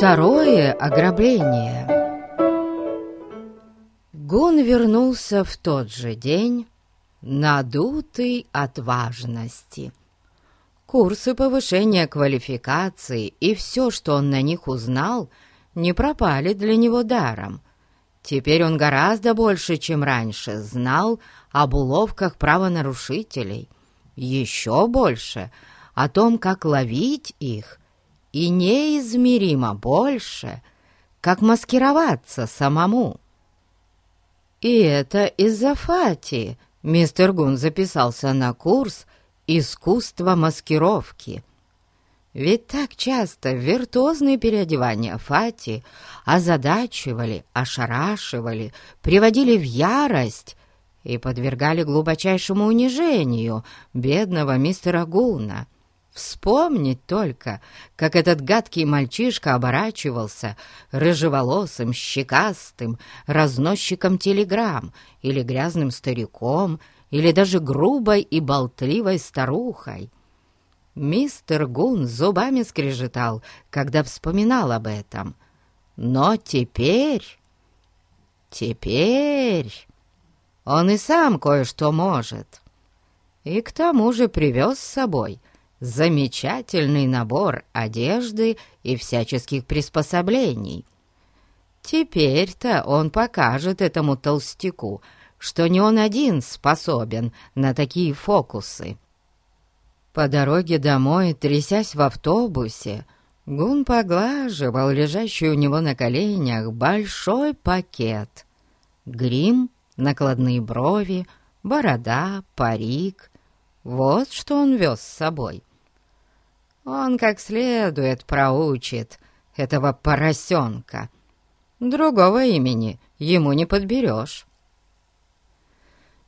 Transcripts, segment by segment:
Второе ограбление. Гун вернулся в тот же день, надутый от важности. Курсы повышения квалификации и все, что он на них узнал, не пропали для него даром. Теперь он гораздо больше, чем раньше, знал об уловках правонарушителей. Еще больше о том, как ловить их, и неизмеримо больше, как маскироваться самому. И это из-за Фати мистер Гун записался на курс «Искусство маскировки». Ведь так часто виртуозные переодевания Фати озадачивали, ошарашивали, приводили в ярость и подвергали глубочайшему унижению бедного мистера Гуна — Вспомнить только, как этот гадкий мальчишка оборачивался рыжеволосым, щекастым, разносчиком телеграмм или грязным стариком, или даже грубой и болтливой старухой. Мистер Гун зубами скрежетал, когда вспоминал об этом. Но теперь... Теперь... Он и сам кое-что может. И к тому же привез с собой замечательный набор одежды и всяческих приспособлений. Теперь-то он покажет этому толстяку, что не он один способен на такие фокусы. По дороге домой, трясясь в автобусе, Гун поглаживал лежащий у него на коленях большой пакет. Грим, накладные брови, борода, парик — вот что он вез с собой. Он как следует проучит этого поросенка. Другого имени ему не подберешь.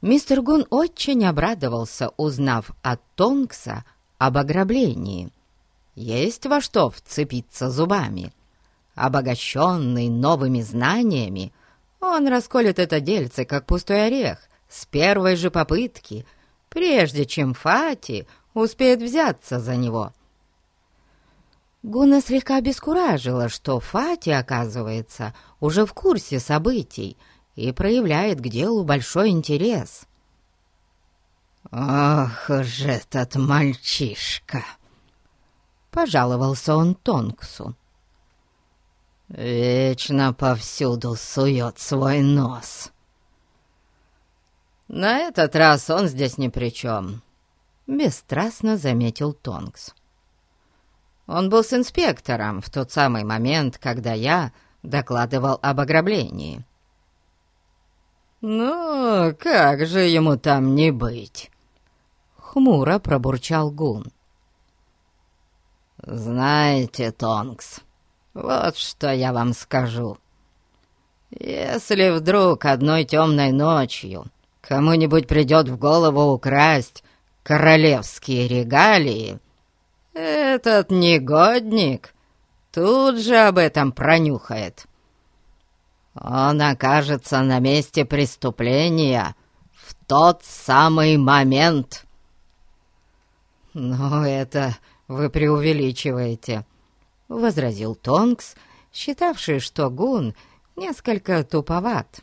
Мистер Гун очень обрадовался, узнав от Тонкса об ограблении. Есть во что вцепиться зубами. Обогащенный новыми знаниями, он расколет это дельце, как пустой орех, с первой же попытки, прежде чем Фати успеет взяться за него. Гуна слегка обескуражила, что Фати, оказывается, уже в курсе событий и проявляет к делу большой интерес. «Ох уж этот мальчишка!» — пожаловался он Тонксу. «Вечно повсюду сует свой нос». «На этот раз он здесь ни при чем», — бесстрастно заметил Тонкс. Он был с инспектором в тот самый момент, когда я докладывал об ограблении. «Ну, как же ему там не быть?» — хмуро пробурчал Гун. «Знаете, Тонкс, вот что я вам скажу. Если вдруг одной темной ночью кому-нибудь придет в голову украсть королевские регалии, этот негодник тут же об этом пронюхает. Он окажется на месте преступления в тот самый момент. «Но это вы преувеличиваете», — возразил Тонкс, считавший, что Гун несколько туповат.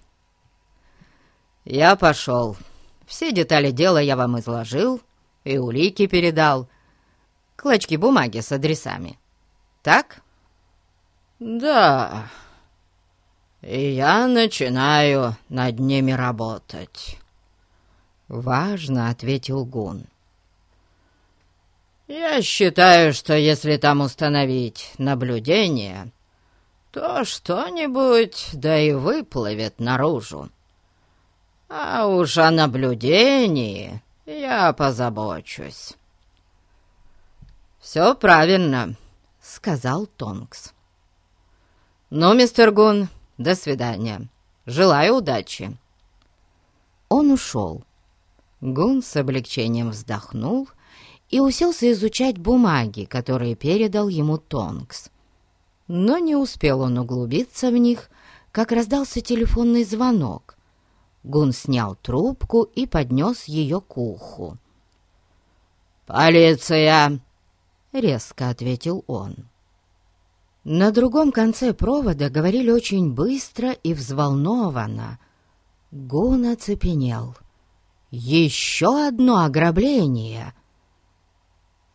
«Я пошел. Все детали дела я вам изложил и улики передал, клочки бумаги с адресами. Так? Да. И я начинаю над ними работать. Важно, ответил Гун. Я считаю, что если там установить наблюдение, то что-нибудь да и выплывет наружу. А уж о наблюдении я позабочусь. «Все правильно», — сказал Тонкс. «Ну, мистер Гун, до свидания. Желаю удачи». Он ушел. Гун с облегчением вздохнул и уселся изучать бумаги, которые передал ему Тонкс. Но не успел он углубиться в них, как раздался телефонный звонок. Гун снял трубку и поднес ее к уху. «Полиция!» — резко ответил он. На другом конце провода говорили очень быстро и взволнованно. Гун оцепенел. «Еще одно ограбление!»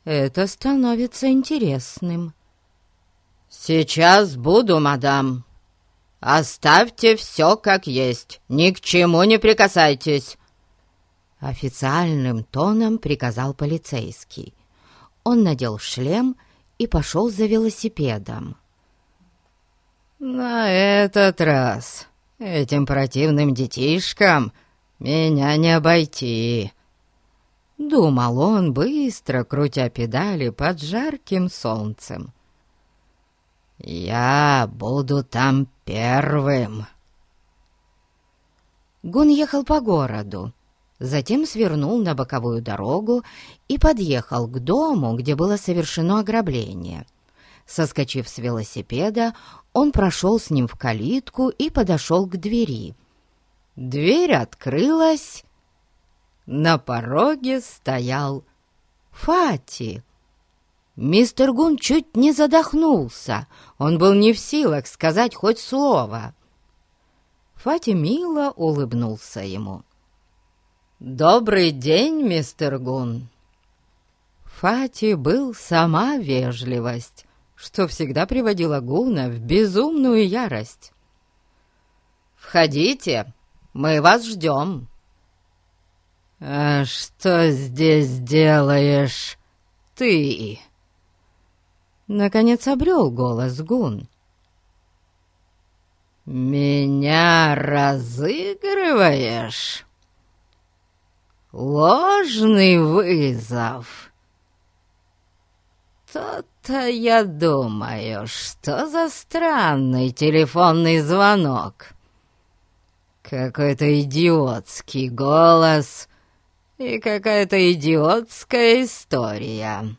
«Это становится интересным». «Сейчас буду, мадам. Оставьте все как есть, ни к чему не прикасайтесь!» Официальным тоном приказал полицейский. Он надел шлем и пошел за велосипедом. «На этот раз этим противным детишкам меня не обойти», — думал он, быстро крутя педали под жарким солнцем. «Я буду там первым». Гун ехал по городу, затем свернул на боковую дорогу и подъехал к дому, где было совершено ограбление. Соскочив с велосипеда, он прошел с ним в калитку и подошел к двери. Дверь открылась. На пороге стоял Фати. Мистер Гун чуть не задохнулся. Он был не в силах сказать хоть слово. Фати мило улыбнулся ему. «Добрый день, мистер Гун!» Фати был сама вежливость, что всегда приводило Гуна в безумную ярость. «Входите, мы вас ждем!» «А что здесь делаешь ты?» Наконец обрел голос Гун. «Меня разыгрываешь? Ложный вызов!» «То-то я думаю, что за странный телефонный звонок. Какой-то идиотский голос и какая-то идиотская история».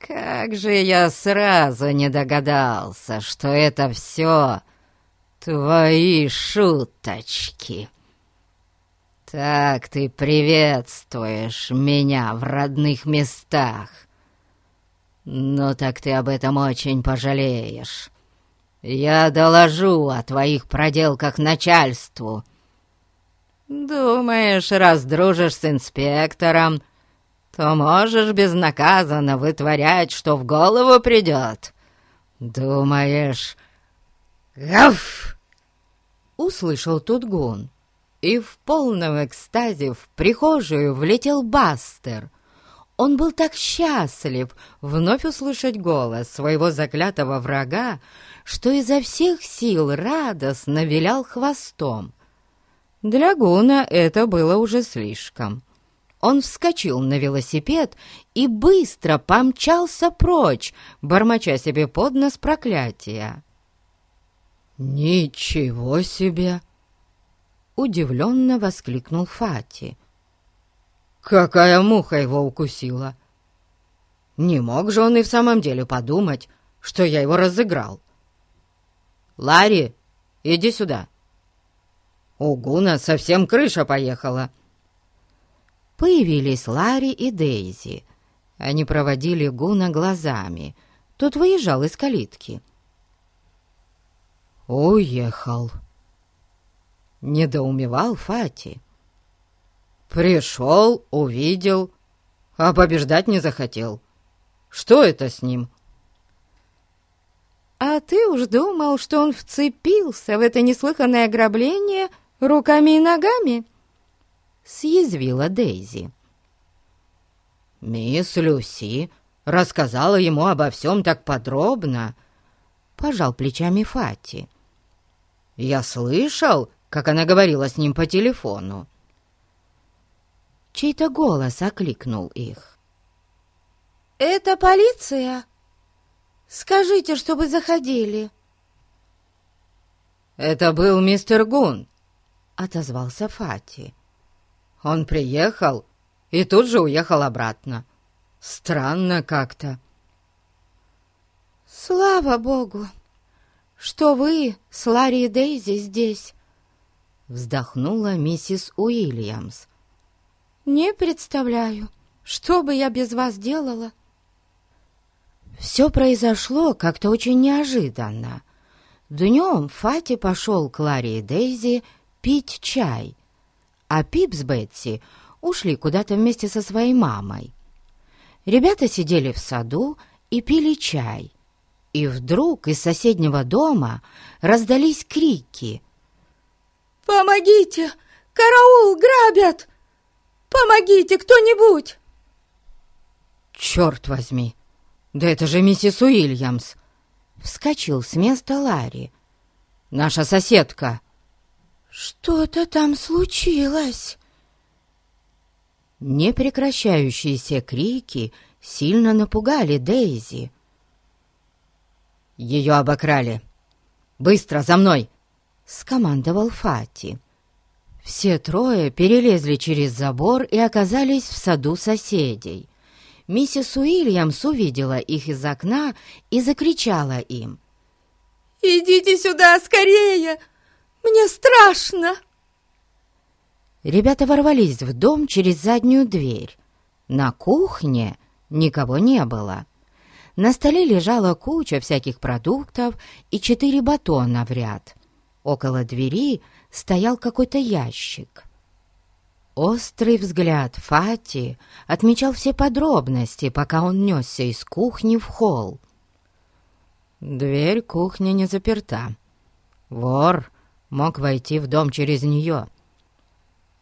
Как же я сразу не догадался, что это все твои шуточки. Так ты приветствуешь меня в родных местах. Ну так ты об этом очень пожалеешь. Я доложу о твоих проделках начальству. Думаешь, раз дружишь с инспектором, то можешь безнаказанно вытворять, что в голову придет. Думаешь... Гав! Услышал тут гун, и в полном экстазе в прихожую влетел Бастер. Он был так счастлив вновь услышать голос своего заклятого врага, что изо всех сил радостно вилял хвостом. Для Гуна это было уже слишком. Он вскочил на велосипед и быстро помчался прочь, бормоча себе под нос проклятия. «Ничего себе!» — удивленно воскликнул Фати. «Какая муха его укусила! Не мог же он и в самом деле подумать, что я его разыграл. Ларри, иди сюда!» У Гуна совсем крыша поехала появились Ларри и Дейзи. Они проводили Гуна глазами. Тот выезжал из калитки. «Уехал», — недоумевал Фати. «Пришел, увидел, а побеждать не захотел. Что это с ним?» «А ты уж думал, что он вцепился в это неслыханное ограбление руками и ногами?» съязвила Дейзи. «Мисс Люси рассказала ему обо всем так подробно», — пожал плечами Фати. «Я слышал, как она говорила с ним по телефону». Чей-то голос окликнул их. «Это полиция? Скажите, чтобы заходили». «Это был мистер Гун», — отозвался Фати. Он приехал и тут же уехал обратно. Странно как-то. «Слава Богу, что вы с Ларри и Дейзи здесь!» Вздохнула миссис Уильямс. «Не представляю, что бы я без вас делала?» Все произошло как-то очень неожиданно. Днем Фати пошел к Ларе и Дейзи пить чай, а Пип с Бетси ушли куда-то вместе со своей мамой. Ребята сидели в саду и пили чай. И вдруг из соседнего дома раздались крики. «Помогите! Караул! Грабят! Помогите кто-нибудь!» «Черт возьми! Да это же миссис Уильямс!» Вскочил с места Ларри. «Наша соседка!» «Что-то там случилось!» Непрекращающиеся крики сильно напугали Дейзи. «Ее обокрали! Быстро, за мной!» — скомандовал Фати. Все трое перелезли через забор и оказались в саду соседей. Миссис Уильямс увидела их из окна и закричала им. «Идите сюда скорее! Мне страшно!» Ребята ворвались в дом через заднюю дверь. На кухне никого не было. На столе лежала куча всяких продуктов и четыре батона в ряд. Около двери стоял какой-то ящик. Острый взгляд Фати отмечал все подробности, пока он несся из кухни в холл. Дверь кухни не заперта. Вор мог войти в дом через нее —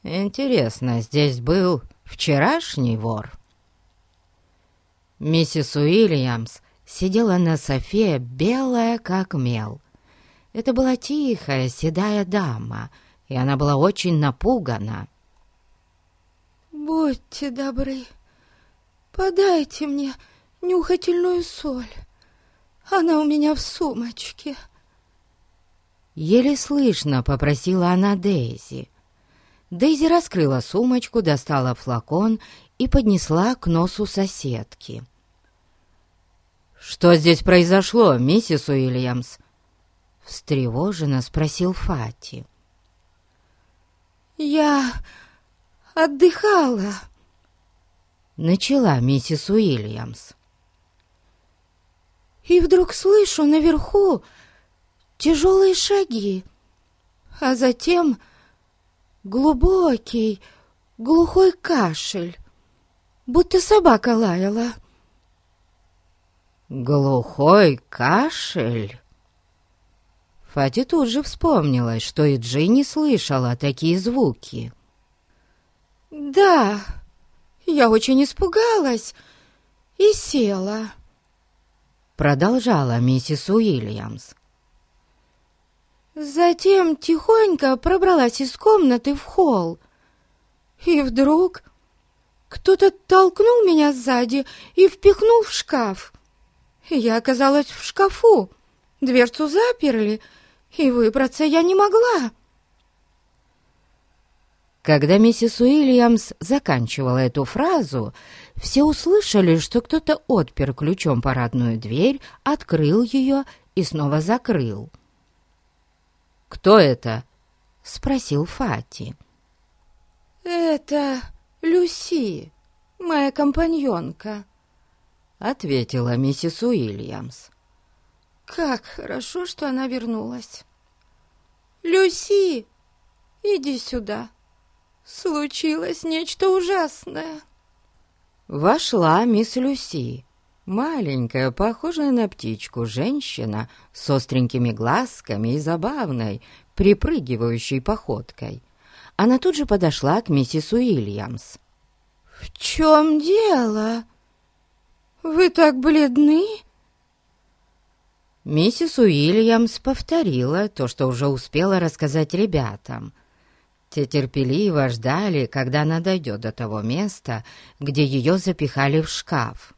Интересно, здесь был вчерашний вор? Миссис Уильямс сидела на софе, белая как мел. Это была тихая, седая дама, и она была очень напугана. «Будьте добры, подайте мне нюхательную соль. Она у меня в сумочке». Еле слышно попросила она Дейзи. Дейзи раскрыла сумочку, достала флакон и поднесла к носу соседки. «Что здесь произошло, миссис Уильямс?» Встревоженно спросил Фати. «Я отдыхала», — начала миссис Уильямс. «И вдруг слышу наверху тяжелые шаги, а затем глубокий, глухой кашель, будто собака лаяла. «Глухой кашель?» Фати тут же вспомнилась, что и Джинни слышала такие звуки. «Да, я очень испугалась и села», — продолжала миссис Уильямс. Затем тихонько пробралась из комнаты в холл. И вдруг кто-то толкнул меня сзади и впихнул в шкаф. Я оказалась в шкафу, дверцу заперли, и выбраться я не могла. Когда миссис Уильямс заканчивала эту фразу, все услышали, что кто-то отпер ключом парадную дверь, открыл ее и снова закрыл. «Кто это?» — спросил Фати. «Это Люси, моя компаньонка», — ответила миссис Уильямс. «Как хорошо, что она вернулась. Люси, иди сюда. Случилось нечто ужасное». Вошла мисс Люси, Маленькая, похожая на птичку, женщина с остренькими глазками и забавной, припрыгивающей походкой. Она тут же подошла к миссис Уильямс. «В чем дело? Вы так бледны?» Миссис Уильямс повторила то, что уже успела рассказать ребятам. Те терпеливо ждали, когда она дойдет до того места, где ее запихали в шкаф.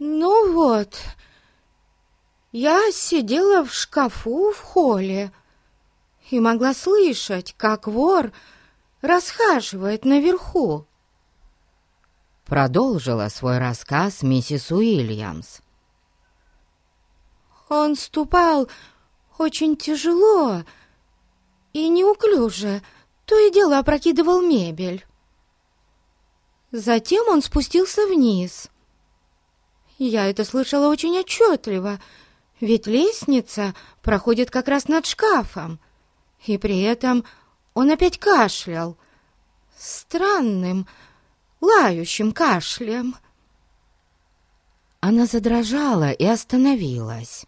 «Ну вот, я сидела в шкафу в холле и могла слышать, как вор расхаживает наверху». Продолжила свой рассказ миссис Уильямс. Он ступал очень тяжело и неуклюже, то и дело опрокидывал мебель. Затем он спустился вниз — Я это слышала очень отчетливо, ведь лестница проходит как раз над шкафом. И при этом он опять кашлял. Странным, лающим кашлем. Она задрожала и остановилась.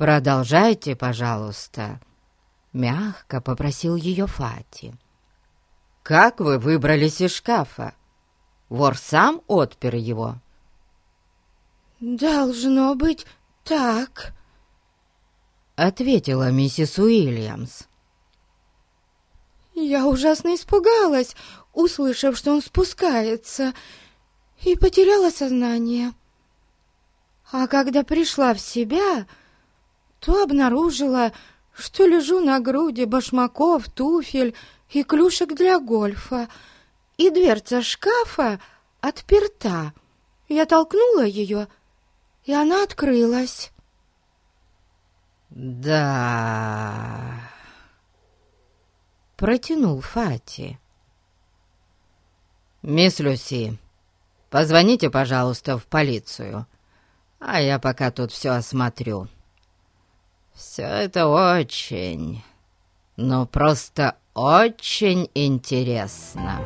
«Продолжайте, пожалуйста», — мягко попросил ее Фати. «Как вы выбрались из шкафа? Вор сам отпер его?» «Должно быть так», — ответила миссис Уильямс. «Я ужасно испугалась, услышав, что он спускается, и потеряла сознание. А когда пришла в себя, то обнаружила, что лежу на груди башмаков, туфель и клюшек для гольфа, и дверца шкафа отперта. Я толкнула ее, и она открылась. «Да...» Протянул Фати. «Мисс Люси, позвоните, пожалуйста, в полицию, а я пока тут все осмотрю. Все это очень, ну просто очень интересно».